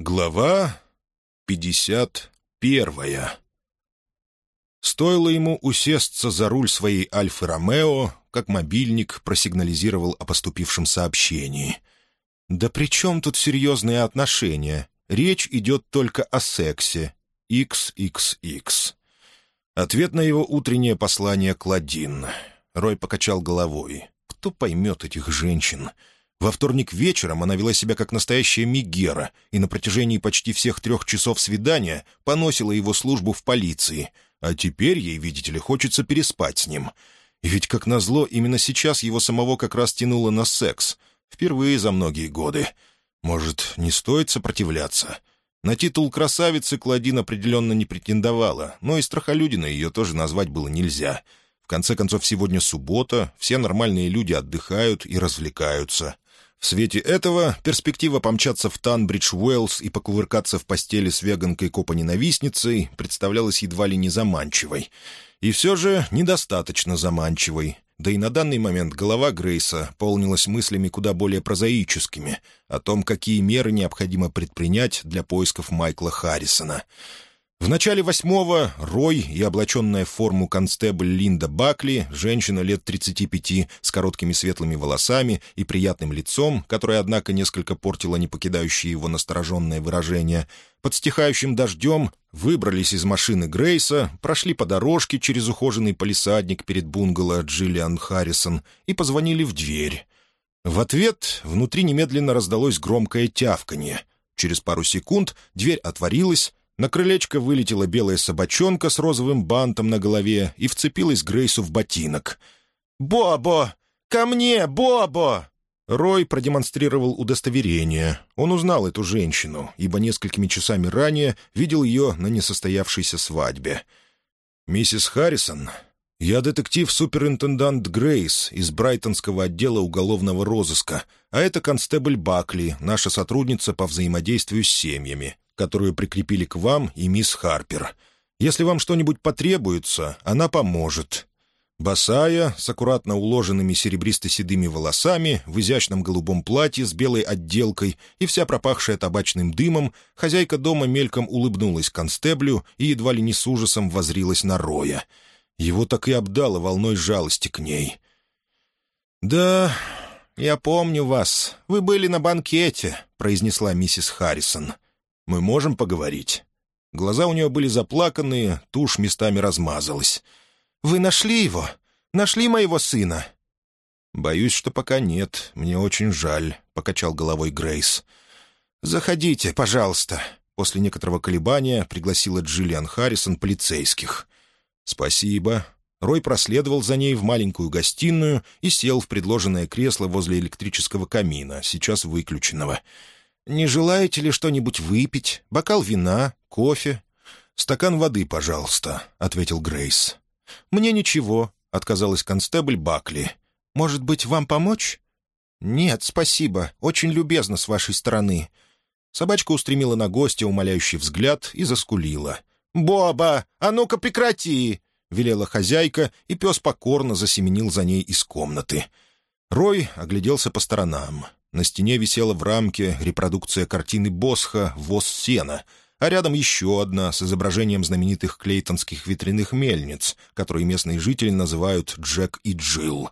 Глава пятьдесят первая Стоило ему усесться за руль своей «Альфы Ромео», как мобильник просигнализировал о поступившем сообщении. «Да при чем тут серьезные отношения? Речь идет только о сексе. XXX». Ответ на его утреннее послание Кладин. Рой покачал головой. «Кто поймет этих женщин?» Во вторник вечером она вела себя как настоящая Мигера и на протяжении почти всех трех часов свидания поносила его службу в полиции. А теперь ей, видите ли, хочется переспать с ним. И ведь, как назло, именно сейчас его самого как раз тянуло на секс. Впервые за многие годы. Может, не стоит сопротивляться? На титул красавицы Кладин определенно не претендовала, но и страхолюдиной ее тоже назвать было нельзя. В конце концов, сегодня суббота, все нормальные люди отдыхают и развлекаются. В свете этого перспектива помчаться в Танбридж Уэллс и покувыркаться в постели с веганкой-копа-ненавистницей представлялась едва ли не заманчивой. И все же недостаточно заманчивой. Да и на данный момент голова Грейса полнилась мыслями куда более прозаическими о том, какие меры необходимо предпринять для поисков Майкла Харрисона — в начале восьмого Рой и облаченная в форму констебль Линда Бакли, женщина лет 35 с короткими светлыми волосами и приятным лицом, которое, однако, несколько портило не покидающее его настороженное выражение, под стихающим дождем выбрались из машины Грейса, прошли по дорожке через ухоженный полисадник перед бунгало Джиллиан Харрисон и позвонили в дверь. В ответ внутри немедленно раздалось громкое тявканье. Через пару секунд дверь отворилась, на крылечко вылетела белая собачонка с розовым бантом на голове и вцепилась Грейсу в ботинок. «Бобо! Ко мне, Бобо!» Рой продемонстрировал удостоверение. Он узнал эту женщину, ибо несколькими часами ранее видел ее на несостоявшейся свадьбе. «Миссис Харрисон, я детектив-суперинтендант Грейс из Брайтонского отдела уголовного розыска, а это констебль Бакли, наша сотрудница по взаимодействию с семьями которую прикрепили к вам и мисс Харпер. Если вам что-нибудь потребуется, она поможет». Босая, с аккуратно уложенными серебристо-седыми волосами, в изящном голубом платье с белой отделкой и вся пропахшая табачным дымом, хозяйка дома мельком улыбнулась констеблю и едва ли не с ужасом возрилась на Роя. Его так и обдало волной жалости к ней. «Да, я помню вас. Вы были на банкете», — произнесла миссис Харрисон. Мы можем поговорить?» Глаза у нее были заплаканные, тушь местами размазалась. «Вы нашли его? Нашли моего сына?» «Боюсь, что пока нет. Мне очень жаль», — покачал головой Грейс. «Заходите, пожалуйста», — после некоторого колебания пригласила Джиллиан Харрисон полицейских. «Спасибо». Рой проследовал за ней в маленькую гостиную и сел в предложенное кресло возле электрического камина, сейчас выключенного. «Не желаете ли что-нибудь выпить? Бокал вина? Кофе?» «Стакан воды, пожалуйста», — ответил Грейс. «Мне ничего», — отказалась констебль Бакли. «Может быть, вам помочь?» «Нет, спасибо. Очень любезно с вашей стороны». Собачка устремила на гостя умоляющий взгляд и заскулила. «Боба, а ну-ка прекрати!» — велела хозяйка, и пес покорно засеменил за ней из комнаты. Рой огляделся по сторонам. На стене висела в рамке репродукция картины Босха «Воз сена», а рядом еще одна с изображением знаменитых клейтонских ветряных мельниц, которые местные жители называют «Джек и Джилл».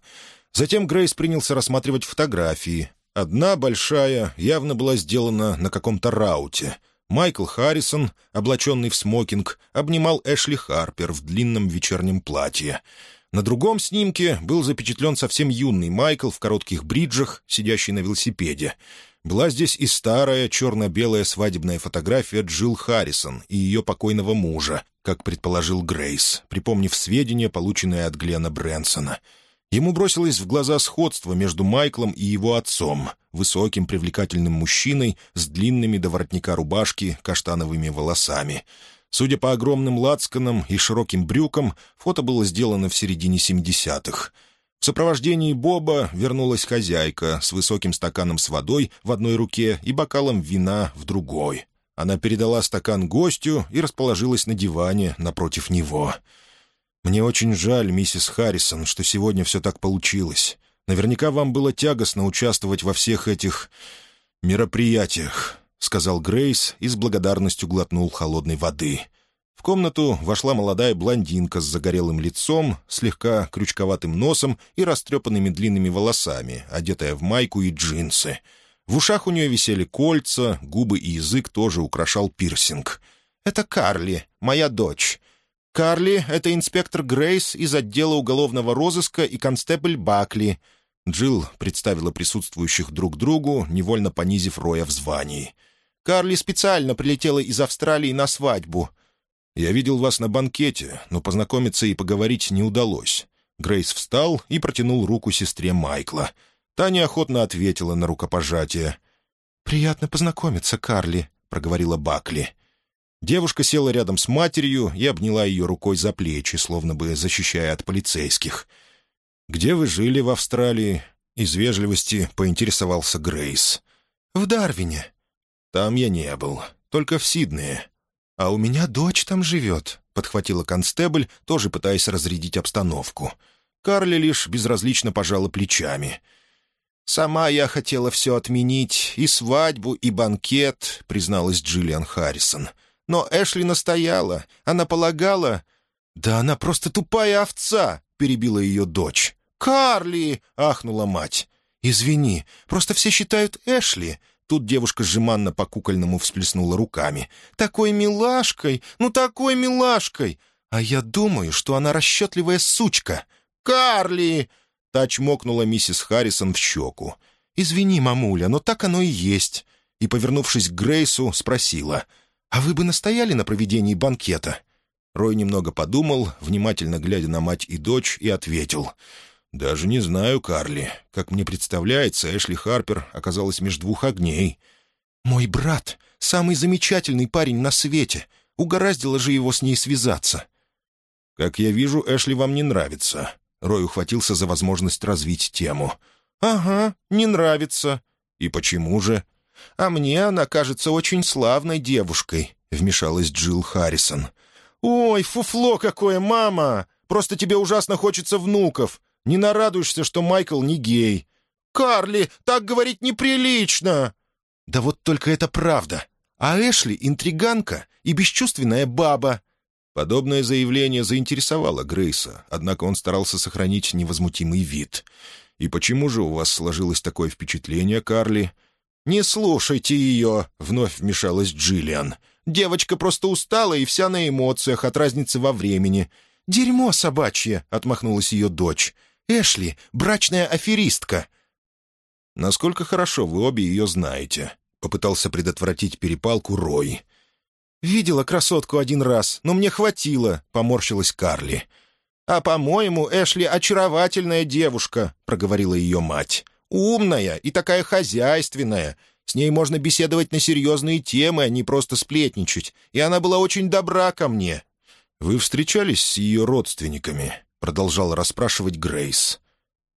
Затем Грейс принялся рассматривать фотографии. Одна большая явно была сделана на каком-то рауте. Майкл Харрисон, облаченный в смокинг, обнимал Эшли Харпер в длинном вечернем платье — на другом снимке был запечатлен совсем юный Майкл в коротких бриджах, сидящий на велосипеде. Была здесь и старая черно-белая свадебная фотография Джилл Харрисон и ее покойного мужа, как предположил Грейс, припомнив сведения, полученные от Глена Брэнсона. Ему бросилось в глаза сходство между Майклом и его отцом, высоким привлекательным мужчиной с длинными до воротника рубашки каштановыми волосами — Судя по огромным лацканам и широким брюкам, фото было сделано в середине 70-х. В сопровождении Боба вернулась хозяйка с высоким стаканом с водой в одной руке и бокалом вина в другой. Она передала стакан гостю и расположилась на диване напротив него. «Мне очень жаль, миссис Харрисон, что сегодня все так получилось. Наверняка вам было тягостно участвовать во всех этих мероприятиях. Сказал Грейс и с благодарностью глотнул холодной воды. В комнату вошла молодая блондинка с загорелым лицом, слегка крючковатым носом и растрепанными длинными волосами, одетая в майку и джинсы. В ушах у нее висели кольца, губы и язык тоже украшал пирсинг. «Это Карли, моя дочь. Карли — это инспектор Грейс из отдела уголовного розыска и констебль Бакли». Джилл представила присутствующих друг другу, невольно понизив Роя в звании. «Карли специально прилетела из Австралии на свадьбу. «Я видел вас на банкете, но познакомиться и поговорить не удалось». Грейс встал и протянул руку сестре Майкла. Та неохотно ответила на рукопожатие. «Приятно познакомиться, Карли», — проговорила Бакли. Девушка села рядом с матерью и обняла ее рукой за плечи, словно бы защищая от полицейских. «Где вы жили в Австралии?» Из вежливости поинтересовался Грейс. «В Дарвине». «Там я не был, только в Сиднее». «А у меня дочь там живет», — подхватила констебль, тоже пытаясь разрядить обстановку. Карли лишь безразлично пожала плечами. «Сама я хотела все отменить, и свадьбу, и банкет», — призналась Джиллиан Харрисон. «Но Эшли настояла. Она полагала...» «Да она просто тупая овца!» — перебила ее дочь. «Карли!» — ахнула мать. «Извини, просто все считают Эшли. Тут девушка жеманно по-кукольному всплеснула руками. «Такой милашкой! Ну, такой милашкой! А я думаю, что она расчетливая сучка! Карли!» Та чмокнула миссис Харрисон в щеку. «Извини, мамуля, но так оно и есть». И, повернувшись к Грейсу, спросила. «А вы бы настояли на проведении банкета?» Рой немного подумал, внимательно глядя на мать и дочь, и ответил. «Даже не знаю, Карли. Как мне представляется, Эшли Харпер оказалась между двух огней». «Мой брат — самый замечательный парень на свете. Угораздило же его с ней связаться». «Как я вижу, Эшли вам не нравится». Рой ухватился за возможность развить тему. «Ага, не нравится». «И почему же?» «А мне она кажется очень славной девушкой», — вмешалась Джилл Харрисон. «Ой, фуфло какое, мама! Просто тебе ужасно хочется внуков. Не нарадуешься, что Майкл не гей. «Карли, так говорить неприлично!» «Да вот только это правда. А Эшли — интриганка и бесчувственная баба». Подобное заявление заинтересовало Грейса, однако он старался сохранить невозмутимый вид. «И почему же у вас сложилось такое впечатление, Карли?» «Не слушайте ее», — вновь вмешалась Джиллиан. «Девочка просто устала и вся на эмоциях от разницы во времени». «Дерьмо собачье», — отмахнулась ее дочь. Эшли — брачная аферистка». «Насколько хорошо вы обе ее знаете?» — попытался предотвратить перепалку Рой. «Видела красотку один раз, но мне хватило», — поморщилась Карли. «А, по-моему, Эшли очаровательная девушка», — проговорила ее мать. «Умная и такая хозяйственная. С ней можно беседовать на серьезные темы, а не просто сплетничать. И она была очень добра ко мне». «Вы встречались с ее родственниками?» — продолжал расспрашивать Грейс.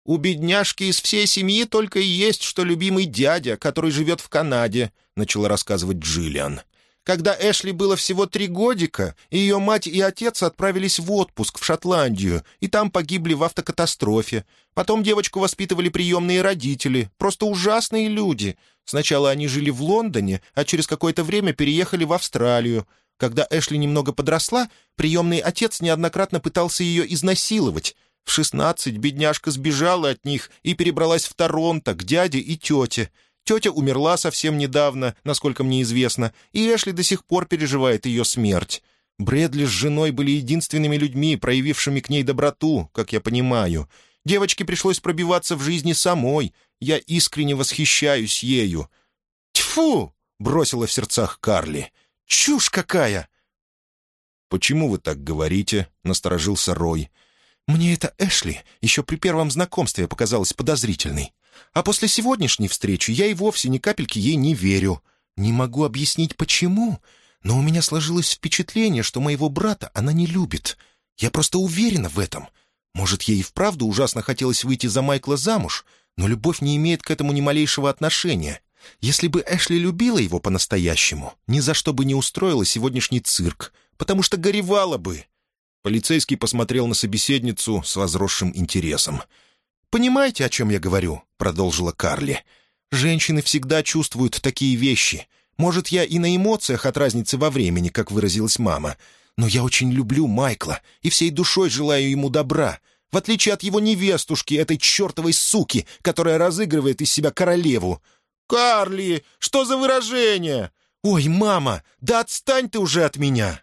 «У бедняжки из всей семьи только и есть, что любимый дядя, который живет в Канаде», — начала рассказывать Джиллиан. «Когда Эшли было всего три годика, ее мать и отец отправились в отпуск в Шотландию, и там погибли в автокатастрофе. Потом девочку воспитывали приемные родители, просто ужасные люди. Сначала они жили в Лондоне, а через какое-то время переехали в Австралию. Когда Эшли немного подросла, приемный отец неоднократно пытался ее изнасиловать. В шестнадцать бедняжка сбежала от них и перебралась в Торонто к дяде и тете. Тетя умерла совсем недавно, насколько мне известно, и Эшли до сих пор переживает ее смерть. Брэдли с женой были единственными людьми, проявившими к ней доброту, как я понимаю. Девочке пришлось пробиваться в жизни самой. Я искренне восхищаюсь ею. «Тьфу!» — бросила в сердцах Карли. Чушь какая!» «Почему вы так говорите?» — насторожился Рой. «Мне это Эшли еще при первом знакомстве показалось подозрительной. А после сегодняшней встречи я и вовсе ни капельки ей не верю. Не могу объяснить, почему, но у меня сложилось впечатление, что моего брата она не любит. Я просто уверена в этом. Может, ей и вправду ужасно хотелось выйти за Майкла замуж, но любовь не имеет к этому ни малейшего отношения. Если бы Эшли любила его по-настоящему, ни за что бы не устроила сегодняшний цирк, потому что горевала бы». Полицейский посмотрел на собеседницу с возросшим интересом. «Понимаете, о чем я говорю?» — продолжила Карли. «Женщины всегда чувствуют такие вещи. Может, я и на эмоциях от разницы во времени, как выразилась мама. Но я очень люблю Майкла и всей душой желаю ему добра, в отличие от его невестушки, этой чертовой суки, которая разыгрывает из себя королеву. «Карли, что за выражение?» «Ой, мама, да отстань ты уже от меня!»